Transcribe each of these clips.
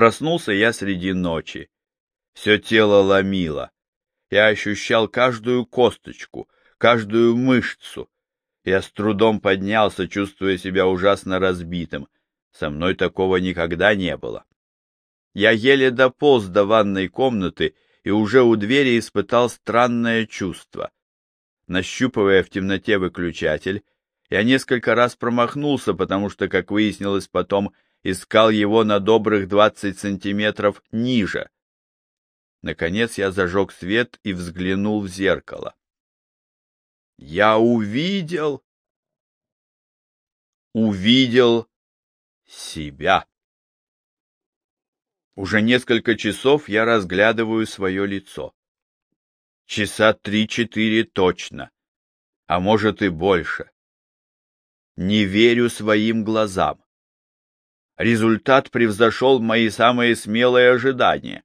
Проснулся я среди ночи. Все тело ломило. Я ощущал каждую косточку, каждую мышцу. Я с трудом поднялся, чувствуя себя ужасно разбитым. Со мной такого никогда не было. Я еле дополз до ванной комнаты и уже у двери испытал странное чувство. Нащупывая в темноте выключатель, я несколько раз промахнулся, потому что, как выяснилось потом, искал его на добрых двадцать сантиметров ниже. Наконец я зажег свет и взглянул в зеркало. Я увидел... Увидел себя. Уже несколько часов я разглядываю свое лицо. Часа три-четыре точно, а может и больше. Не верю своим глазам. Результат превзошел мои самые смелые ожидания.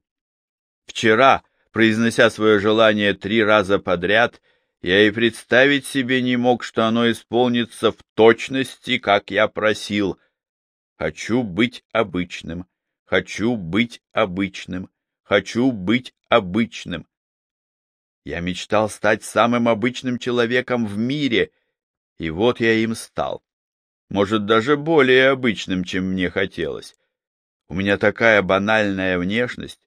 Вчера, произнося свое желание три раза подряд, я и представить себе не мог, что оно исполнится в точности, как я просил. Хочу быть обычным, Хочу быть обычным. Хочу быть обычным. Я мечтал стать самым обычным человеком в мире, и вот я им стал. Может, даже более обычным, чем мне хотелось. У меня такая банальная внешность,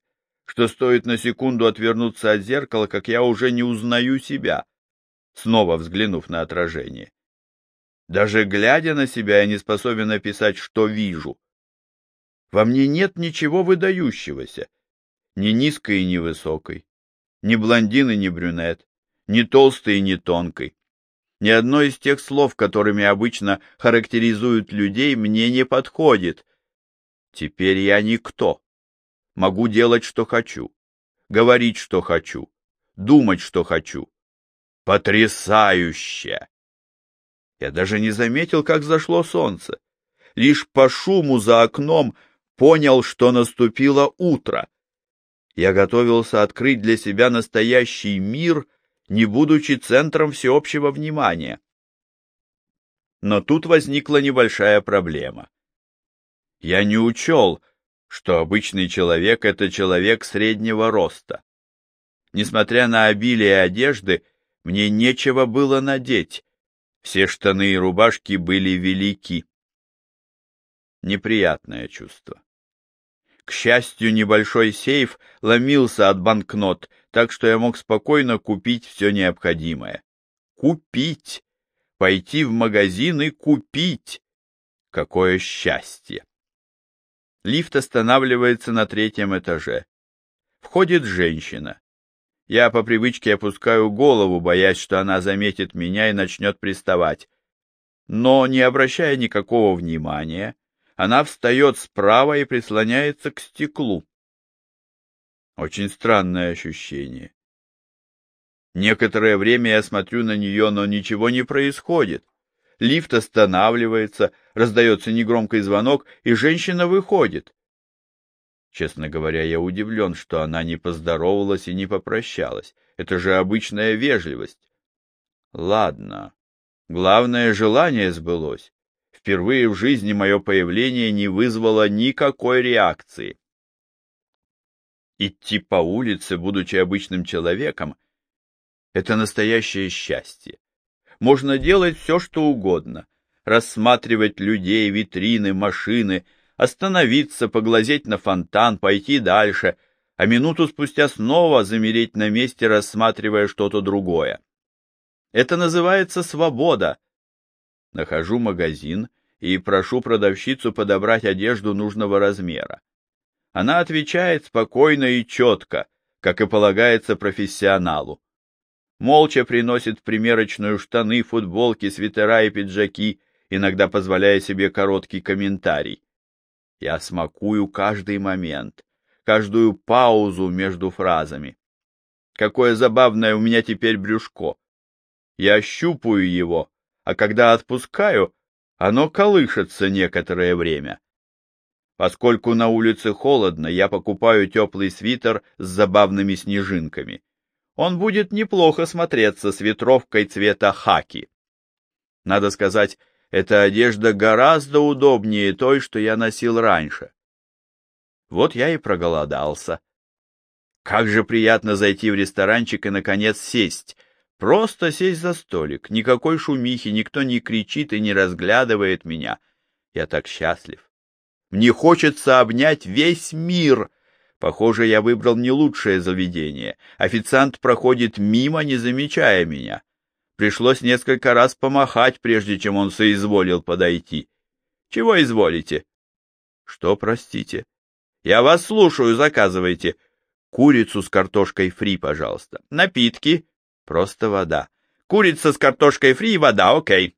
что стоит на секунду отвернуться от зеркала, как я уже не узнаю себя, снова взглянув на отражение. Даже глядя на себя, я не способен описать, что вижу. Во мне нет ничего выдающегося, ни низкой и ни высокой, ни блондин и ни брюнет, ни толстой и ни тонкой. Ни одно из тех слов, которыми обычно характеризуют людей, мне не подходит. Теперь я никто. Могу делать, что хочу, говорить, что хочу, думать, что хочу. Потрясающе! Я даже не заметил, как зашло солнце. Лишь по шуму за окном понял, что наступило утро. Я готовился открыть для себя настоящий мир, не будучи центром всеобщего внимания. Но тут возникла небольшая проблема. Я не учел, что обычный человек — это человек среднего роста. Несмотря на обилие одежды, мне нечего было надеть, все штаны и рубашки были велики. Неприятное чувство. К счастью, небольшой сейф ломился от банкнот, так что я мог спокойно купить все необходимое. Купить! Пойти в магазин и купить! Какое счастье! Лифт останавливается на третьем этаже. Входит женщина. Я по привычке опускаю голову, боясь, что она заметит меня и начнет приставать. Но, не обращая никакого внимания, она встает справа и прислоняется к стеклу. Очень странное ощущение. Некоторое время я смотрю на нее, но ничего не происходит. Лифт останавливается, раздается негромкий звонок, и женщина выходит. Честно говоря, я удивлен, что она не поздоровалась и не попрощалась. Это же обычная вежливость. Ладно. Главное, желание сбылось. Впервые в жизни мое появление не вызвало никакой реакции. Идти по улице, будучи обычным человеком, это настоящее счастье. Можно делать все, что угодно. Рассматривать людей, витрины, машины, остановиться, поглазеть на фонтан, пойти дальше, а минуту спустя снова замереть на месте, рассматривая что-то другое. Это называется свобода, Нахожу магазин и прошу продавщицу подобрать одежду нужного размера. Она отвечает спокойно и четко, как и полагается профессионалу. Молча приносит в примерочную штаны, футболки, свитера и пиджаки, иногда позволяя себе короткий комментарий. Я смакую каждый момент, каждую паузу между фразами. Какое забавное у меня теперь брюшко. Я щупаю его, а когда отпускаю, оно колышется некоторое время. Поскольку на улице холодно, я покупаю теплый свитер с забавными снежинками. Он будет неплохо смотреться с ветровкой цвета хаки. Надо сказать, эта одежда гораздо удобнее той, что я носил раньше. Вот я и проголодался. Как же приятно зайти в ресторанчик и, наконец, сесть. Просто сесть за столик. Никакой шумихи, никто не кричит и не разглядывает меня. Я так счастлив. Мне хочется обнять весь мир. Похоже, я выбрал не лучшее заведение. Официант проходит мимо, не замечая меня. Пришлось несколько раз помахать, прежде чем он соизволил подойти. Чего изволите? Что, простите? Я вас слушаю, заказывайте. Курицу с картошкой фри, пожалуйста. Напитки. Просто вода. Курица с картошкой фри и вода, окей.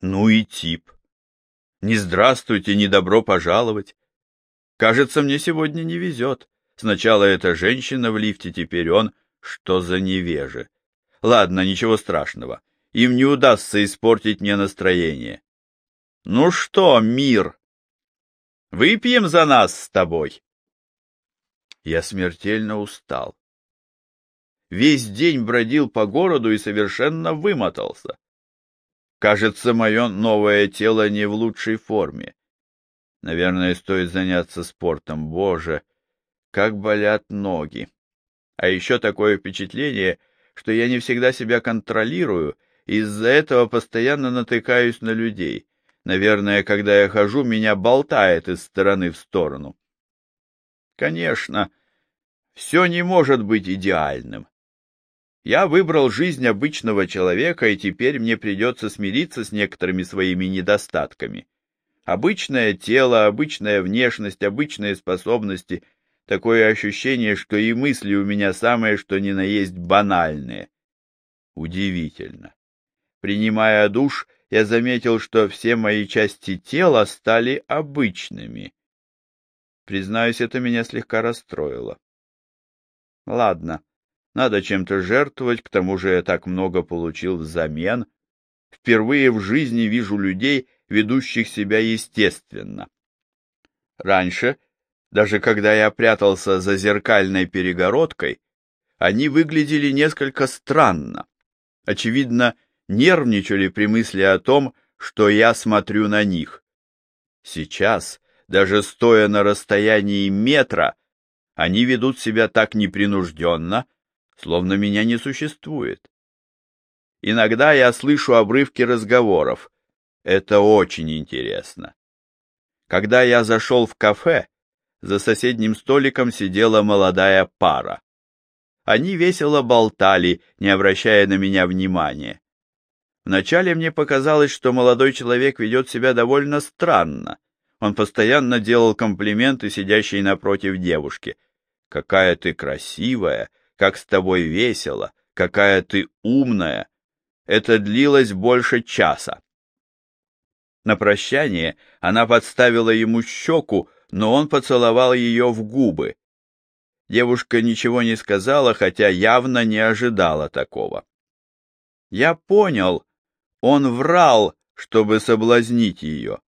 Ну и тип. Не здравствуйте, не добро пожаловать. Кажется, мне сегодня не везет. Сначала эта женщина в лифте, теперь он. Что за невеже? Ладно, ничего страшного. Им не удастся испортить мне настроение. Ну что, мир? Выпьем за нас с тобой. Я смертельно устал. Весь день бродил по городу и совершенно вымотался. Кажется, мое новое тело не в лучшей форме. Наверное, стоит заняться спортом. Боже, как болят ноги. А еще такое впечатление, что я не всегда себя контролирую, из-за этого постоянно натыкаюсь на людей. Наверное, когда я хожу, меня болтает из стороны в сторону. Конечно, все не может быть идеальным. Я выбрал жизнь обычного человека, и теперь мне придется смириться с некоторыми своими недостатками. Обычное тело, обычная внешность, обычные способности — Такое ощущение, что и мысли у меня самые, что ни на есть банальные. Удивительно. Принимая душ, я заметил, что все мои части тела стали обычными. Признаюсь, это меня слегка расстроило. Ладно, надо чем-то жертвовать, к тому же я так много получил взамен. Впервые в жизни вижу людей, ведущих себя естественно. Раньше даже когда я прятался за зеркальной перегородкой, они выглядели несколько странно. Очевидно, нервничали при мысли о том, что я смотрю на них. Сейчас, даже стоя на расстоянии метра, они ведут себя так непринужденно, словно меня не существует. Иногда я слышу обрывки разговоров. Это очень интересно. Когда я зашел в кафе, за соседним столиком сидела молодая пара. Они весело болтали, не обращая на меня внимания. Вначале мне показалось, что молодой человек ведет себя довольно странно. Он постоянно делал комплименты сидящей напротив девушки. «Какая ты красивая! Как с тобой весело! Какая ты умная!» Это длилось больше часа. На прощание она подставила ему щеку, но он поцеловал ее в губы. Девушка ничего не сказала, хотя явно не ожидала такого. Я понял, он врал, чтобы соблазнить ее,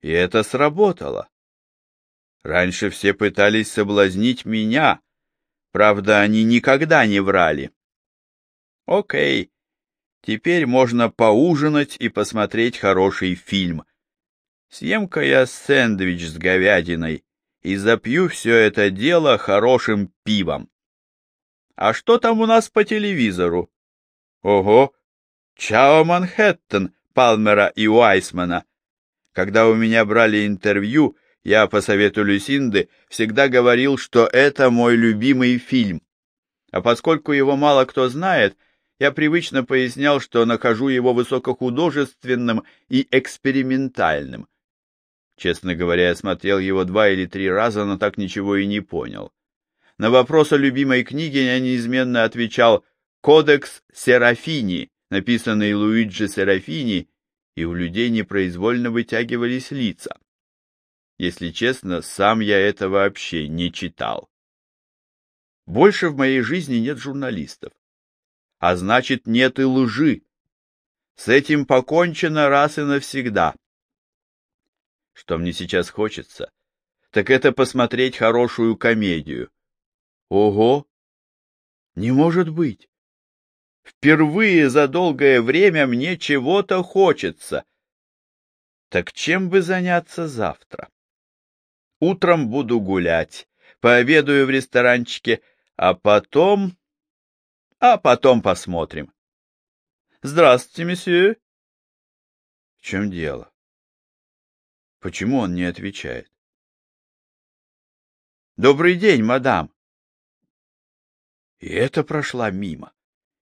и это сработало. Раньше все пытались соблазнить меня, правда, они никогда не врали. Окей, теперь можно поужинать и посмотреть хороший фильм, Съем-ка я сэндвич с говядиной и запью все это дело хорошим пивом. А что там у нас по телевизору? Ого! Чао Манхэттен Палмера и Уайсмана. Когда у меня брали интервью, я, по совету Люсинды, всегда говорил, что это мой любимый фильм. А поскольку его мало кто знает, я привычно пояснял, что нахожу его высокохудожественным и экспериментальным. Честно говоря, я смотрел его два или три раза, но так ничего и не понял. На вопрос о любимой книге я неизменно отвечал «Кодекс Серафини», написанный Луиджи Серафини, и у людей непроизвольно вытягивались лица. Если честно, сам я это вообще не читал. Больше в моей жизни нет журналистов. А значит, нет и лжи. С этим покончено раз и навсегда. Что мне сейчас хочется, так это посмотреть хорошую комедию. Ого! Не может быть! Впервые за долгое время мне чего-то хочется. Так чем бы заняться завтра? Утром буду гулять, пообедаю в ресторанчике, а потом... А потом посмотрим. Здравствуйте, месье. В чем дело? Почему он не отвечает? Добрый день, мадам. И это прошла мимо.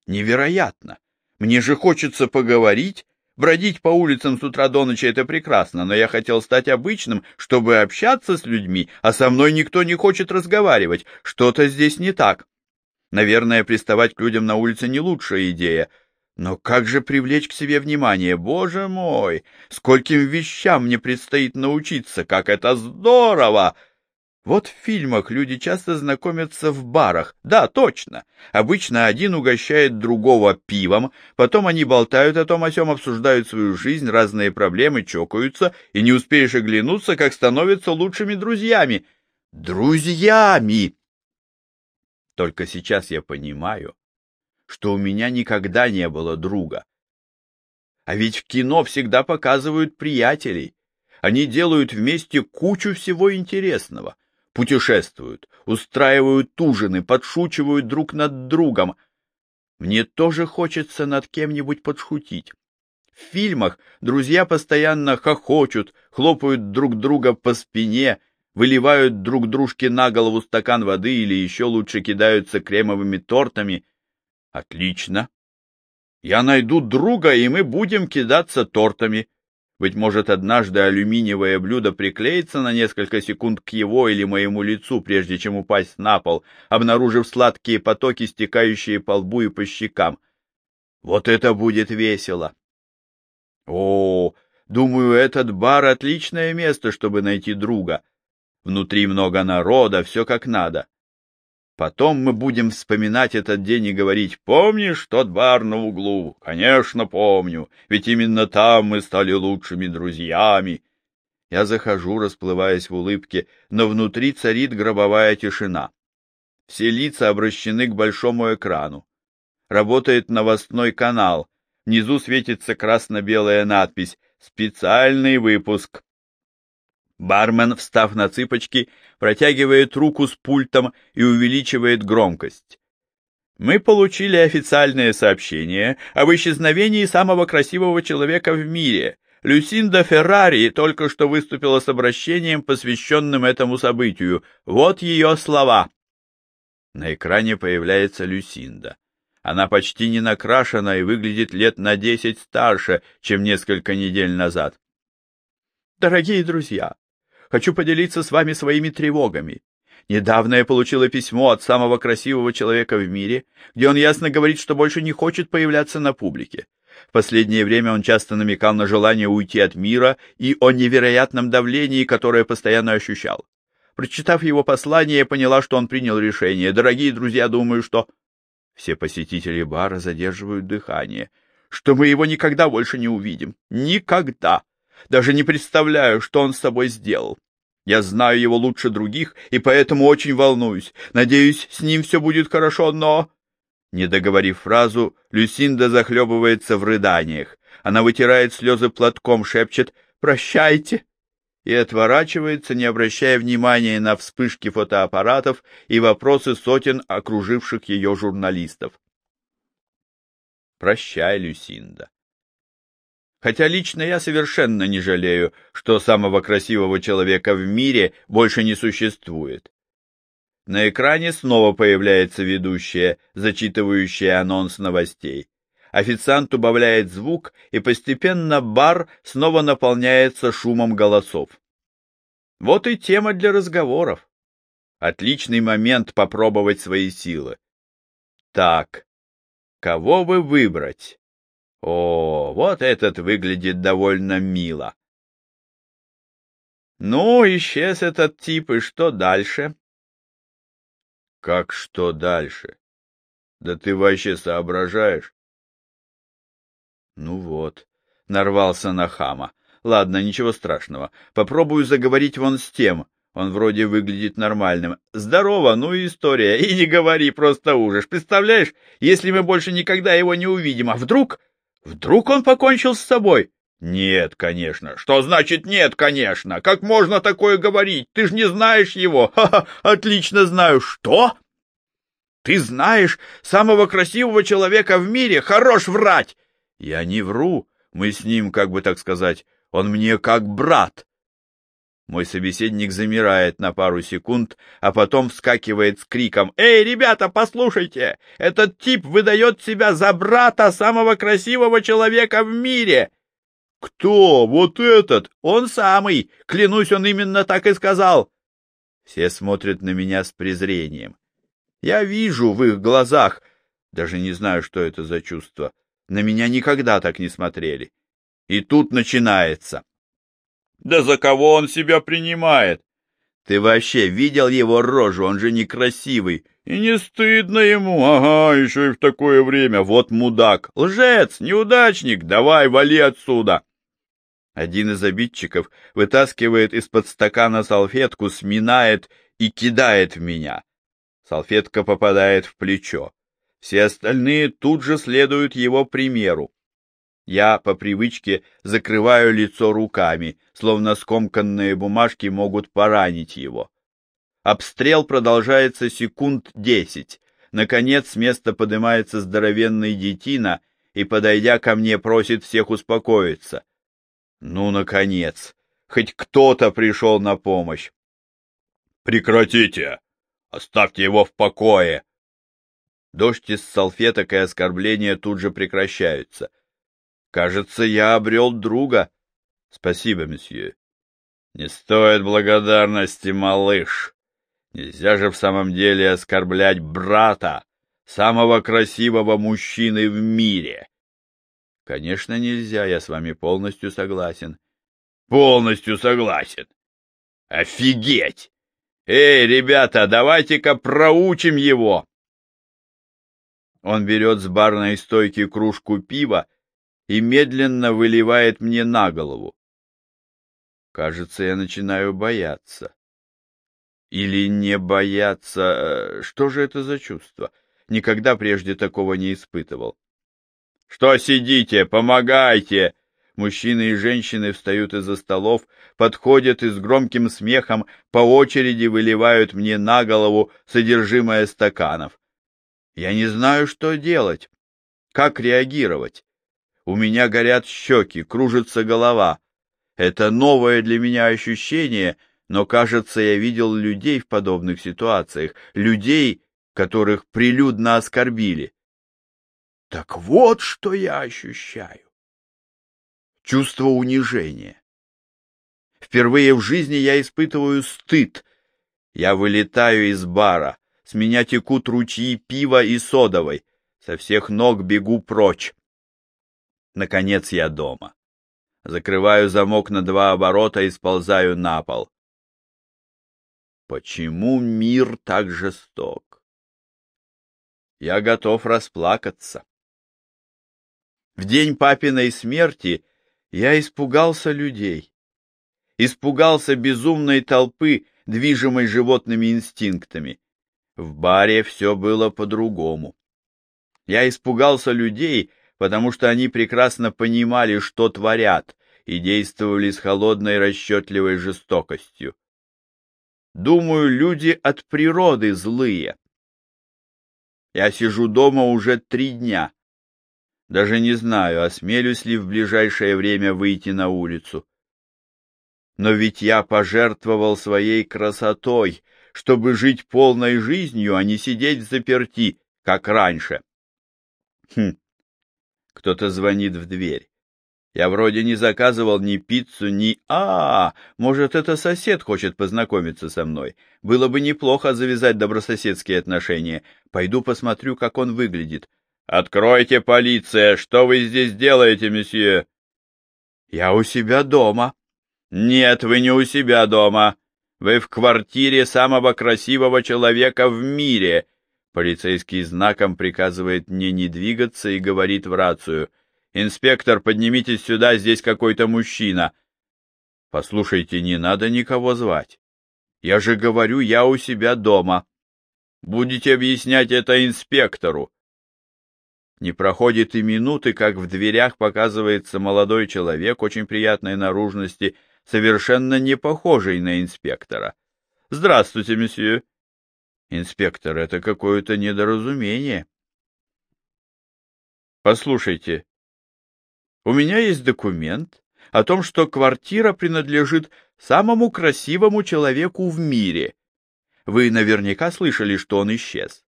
Невероятно. Мне же хочется поговорить. Бродить по улицам с утра до ночи — это прекрасно, но я хотел стать обычным, чтобы общаться с людьми, а со мной никто не хочет разговаривать. Что-то здесь не так. Наверное, приставать к людям на улице не лучшая идея. Но как же привлечь к себе внимание? Боже мой! Скольким вещам мне предстоит научиться! Как это здорово! Вот в фильмах люди часто знакомятся в барах. Да, точно. Обычно один угощает другого пивом, потом они болтают о том о сём, обсуждают свою жизнь, разные проблемы, чокаются, и не успеешь оглянуться, как становятся лучшими друзьями. Друзьями! Только сейчас я понимаю, что у меня никогда не было друга. А ведь в кино всегда показывают приятелей. Они делают вместе кучу всего интересного — путешествуют, устраивают ужины, подшучивают друг над другом. Мне тоже хочется над кем-нибудь подшутить. В фильмах друзья постоянно хохочут, хлопают друг друга по спине, выливают друг дружке на голову стакан воды или еще лучше кидаются кремовыми тортами. Отлично. Я найду друга, и мы будем кидаться тортами. Быть может, однажды алюминиевое блюдо приклеится на несколько секунд к его или моему лицу, прежде чем упасть на пол, обнаружив сладкие потоки, стекающие по лбу и по щекам. Вот это будет весело! О, думаю, этот бар — отличное место, чтобы найти друга. Внутри много народа, все как надо. Потом мы будем вспоминать этот день и говорить, помнишь тот бар на углу? Конечно, помню, ведь именно там мы стали лучшими друзьями. Я захожу, расплываясь в улыбке, но внутри царит гробовая тишина. Все лица обращены к большому экрану. Работает новостной канал. Внизу светится красно-белая надпись «Специальный выпуск». Бармен, встав на цыпочки, протягивает руку с пультом и увеличивает громкость. Мы получили официальное сообщение об исчезновении самого красивого человека в мире. Люсинда Феррари только что выступила с обращением, посвященным этому событию. Вот ее слова. На экране появляется Люсинда. Она почти не накрашена и выглядит лет на десять старше, чем несколько недель назад. Дорогие друзья, Хочу поделиться с вами своими тревогами. Недавно я получила письмо от самого красивого человека в мире, где он ясно говорит, что больше не хочет появляться на публике. В последнее время он часто намекал на желание уйти от мира и о невероятном давлении, которое постоянно ощущал. Прочитав его послание, я поняла, что он принял решение. Дорогие друзья, думаю, что... Все посетители бара задерживают дыхание, что мы его никогда больше не увидим. Никогда! Даже не представляю, что он с собой сделал. Я знаю его лучше других, и поэтому очень волнуюсь. Надеюсь, с ним все будет хорошо, но...» Не договорив фразу, Люсинда захлебывается в рыданиях. Она вытирает слезы платком, шепчет «Прощайте!» и отворачивается, не обращая внимания на вспышки фотоаппаратов и вопросы сотен окруживших ее журналистов. «Прощай, Люсинда!» Хотя лично я совершенно не жалею, что самого красивого человека в мире больше не существует. На экране снова появляется ведущая, зачитывающая анонс новостей. Официант убавляет звук, и постепенно бар снова наполняется шумом голосов. Вот и тема для разговоров. Отличный момент попробовать свои силы. Так, кого бы выбрать? О, вот этот выглядит довольно мило. Ну, исчез этот тип, и что дальше? Как что дальше? Да ты вообще соображаешь? Ну вот, нарвался на хама. Ладно, ничего страшного. Попробую заговорить вон с тем. Он вроде выглядит нормальным. Здорово, ну и история. И не говори, просто ужас. Представляешь, если мы больше никогда его не увидим, а вдруг... Вдруг он покончил с собой? Нет, конечно. Что значит нет, конечно? Как можно такое говорить? Ты ж не знаешь его. Ха-ха, отлично знаю. Что? Ты знаешь самого красивого человека в мире? Хорош врать. Я не вру. Мы с ним, как бы так сказать, он мне как брат. Мой собеседник замирает на пару секунд, а потом вскакивает с криком «Эй, ребята, послушайте! Этот тип выдает себя за брата самого красивого человека в мире!» «Кто? Вот этот? Он самый! Клянусь, он именно так и сказал!» Все смотрят на меня с презрением. Я вижу в их глазах, даже не знаю, что это за чувство, на меня никогда так не смотрели. И тут начинается. Да за кого он себя принимает? Ты вообще видел его рожу? Он же некрасивый. И не стыдно ему, ага, еще и в такое время. Вот мудак, лжец, неудачник, давай, вали отсюда. Один из обидчиков вытаскивает из-под стакана салфетку, сминает и кидает в меня. Салфетка попадает в плечо. Все остальные тут же следуют его примеру. Я по привычке закрываю лицо руками, словно скомканные бумажки могут поранить его. Обстрел продолжается секунд десять. Наконец с места поднимается здоровенный детина и, подойдя ко мне, просит всех успокоиться. Ну, наконец, хоть кто-то пришел на помощь. «Прекратите! Оставьте его в покое!» Дождь из салфеток и оскорбления тут же прекращаются. Кажется, я обрел друга. Спасибо, месье. Не стоит благодарности, малыш. Нельзя же в самом деле оскорблять брата, самого красивого мужчины в мире. Конечно, нельзя, я с вами полностью согласен. Полностью согласен. Офигеть! Эй, ребята, давайте-ка проучим его. Он берет с барной стойки кружку пива и медленно выливает мне на голову. Кажется, я начинаю бояться. Или не бояться... Э, что же это за чувство? Никогда прежде такого не испытывал. «Что сидите? Помогайте!» Мужчины и женщины встают из-за столов, подходят и с громким смехом по очереди выливают мне на голову содержимое стаканов. Я не знаю, что делать, как реагировать. У меня горят щеки, кружится голова. Это новое для меня ощущение, но, кажется, я видел людей в подобных ситуациях, людей, которых прилюдно оскорбили. Так вот, что я ощущаю. Чувство унижения. Впервые в жизни я испытываю стыд. Я вылетаю из бара, с меня текут ручьи пива и содовой, со всех ног бегу прочь. Наконец я дома. Закрываю замок на два оборота и сползаю на пол. Почему мир так жесток? Я готов расплакаться. В день папиной смерти я испугался людей. Испугался безумной толпы, движимой животными инстинктами. В баре все было по-другому. Я испугался людей, потому что они прекрасно понимали, что творят, и действовали с холодной расчетливой жестокостью. Думаю, люди от природы злые. Я сижу дома уже три дня. Даже не знаю, осмелюсь ли в ближайшее время выйти на улицу. Но ведь я пожертвовал своей красотой, чтобы жить полной жизнью, а не сидеть заперти, как раньше. Хм, кто-то звонит в дверь. Я вроде не заказывал ни пиццу, ни... А, может, это сосед хочет познакомиться со мной. Было бы неплохо завязать добрососедские отношения. Пойду посмотрю, как он выглядит. Откройте, полиция! Что вы здесь делаете, месье? Я у себя дома. Нет, вы не у себя дома. Вы в квартире самого красивого человека в мире. Полицейский знаком приказывает мне не двигаться и говорит в рацию. «Инспектор, поднимитесь сюда, здесь какой-то мужчина». «Послушайте, не надо никого звать. Я же говорю, я у себя дома. Будете объяснять это инспектору». Не проходит и минуты, как в дверях показывается молодой человек очень приятной наружности, совершенно не похожий на инспектора. «Здравствуйте, месье!» «Инспектор, это какое-то недоразумение». «Послушайте, у меня есть документ о том, что квартира принадлежит самому красивому человеку в мире. Вы наверняка слышали, что он исчез.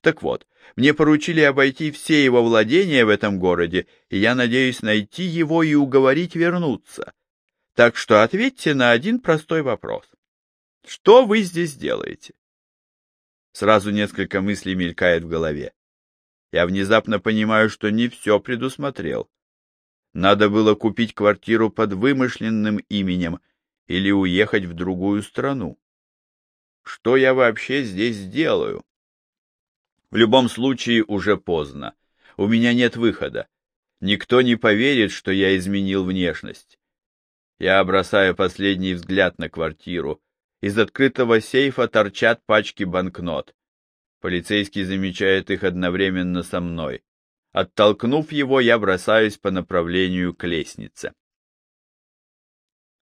Так вот, мне поручили обойти все его владения в этом городе, и я надеюсь найти его и уговорить вернуться. Так что ответьте на один простой вопрос. Что вы здесь делаете? Сразу несколько мыслей мелькает в голове. Я внезапно понимаю, что не все предусмотрел. Надо было купить квартиру под вымышленным именем или уехать в другую страну. Что я вообще здесь делаю? В любом случае уже поздно. У меня нет выхода. Никто не поверит, что я изменил внешность. Я бросаю последний взгляд на квартиру. Из открытого сейфа торчат пачки банкнот. Полицейский замечает их одновременно со мной. Оттолкнув его, я бросаюсь по направлению к лестнице.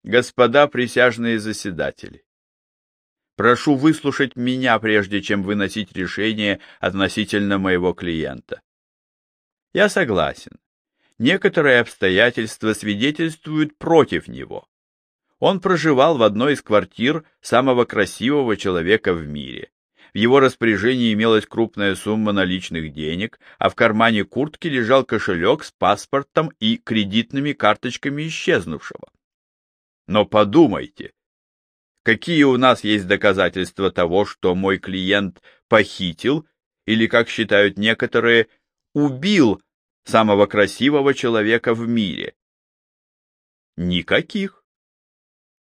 Господа присяжные заседатели, прошу выслушать меня, прежде чем выносить решение относительно моего клиента. Я согласен. Некоторые обстоятельства свидетельствуют против него. Он проживал в одной из квартир самого красивого человека в мире. В его распоряжении имелась крупная сумма наличных денег, а в кармане куртки лежал кошелек с паспортом и кредитными карточками исчезнувшего. Но подумайте, какие у нас есть доказательства того, что мой клиент похитил или, как считают некоторые, убил самого красивого человека в мире? Никаких.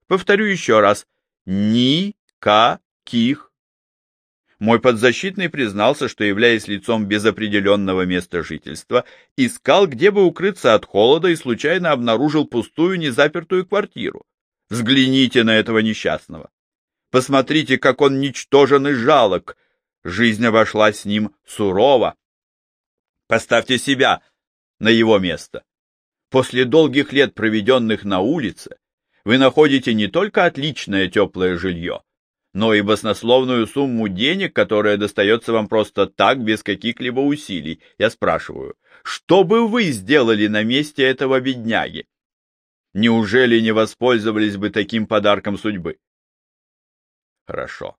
Повторю еще раз, никаких. Мой подзащитный признался, что, являясь лицом без определенного места жительства, искал, где бы укрыться от холода и случайно обнаружил пустую незапертую квартиру. Взгляните на этого несчастного. Посмотрите, как он ничтожен и жалок. Жизнь обошлась с ним сурово. Поставьте себя на его место. После долгих лет, проведенных на улице, вы находите не только отличное теплое жилье, но и баснословную сумму денег, которая достается вам просто так, без каких-либо усилий. Я спрашиваю, что бы вы сделали на месте этого бедняги? Неужели не воспользовались бы таким подарком судьбы? Хорошо.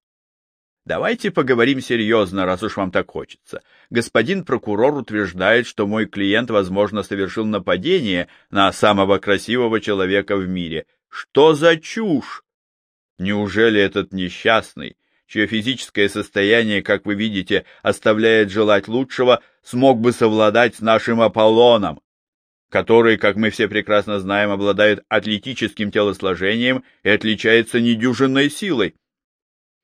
Давайте поговорим серьезно, раз уж вам так хочется. Господин прокурор утверждает, что мой клиент, возможно, совершил нападение на самого красивого человека в мире. Что за чушь? Неужели этот несчастный, чье физическое состояние, как вы видите, оставляет желать лучшего, смог бы совладать с нашим Аполлоном, который, как мы все прекрасно знаем, обладает атлетическим телосложением и отличается недюжинной силой?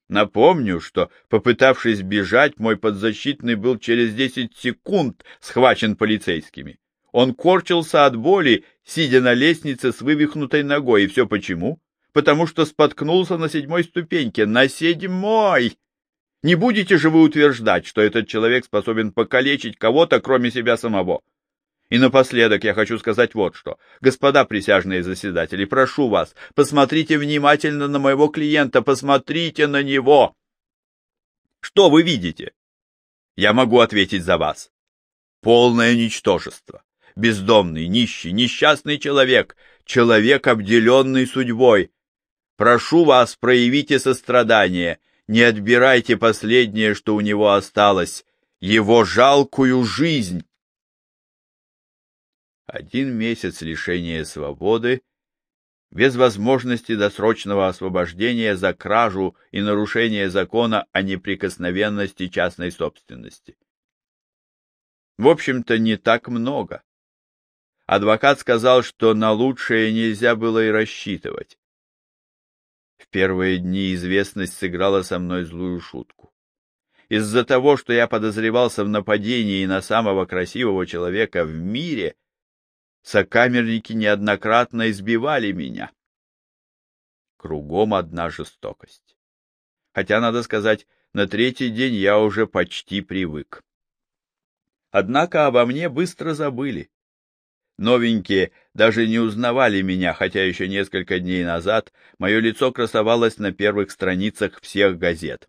Напомню, что, попытавшись бежать, мой подзащитный был через десять секунд схвачен полицейскими. Он корчился от боли, сидя на лестнице с вывихнутой ногой. И все почему? потому что споткнулся на седьмой ступеньке. На седьмой! Не будете же вы утверждать, что этот человек способен покалечить кого-то, кроме себя самого? И напоследок я хочу сказать вот что. Господа присяжные заседатели, прошу вас, посмотрите внимательно на моего клиента, посмотрите на него. Что вы видите? Я могу ответить за вас. Полное ничтожество. Бездомный, нищий, несчастный человек, человек, обделенный судьбой, Прошу вас, проявите сострадание, не отбирайте последнее, что у него осталось, его жалкую жизнь. Один месяц лишения свободы, без возможности досрочного освобождения за кражу и нарушение закона о неприкосновенности частной собственности. В общем-то, не так много. Адвокат сказал, что на лучшее нельзя было и рассчитывать. В первые дни известность сыграла со мной злую шутку. Из-за того, что я подозревался в нападении на самого красивого человека в мире, сокамерники неоднократно избивали меня. Кругом одна жестокость. Хотя, надо сказать, на третий день я уже почти привык. Однако обо мне быстро забыли. Новенькие даже не узнавали меня, хотя еще несколько дней назад мое лицо красовалось на первых страницах всех газет.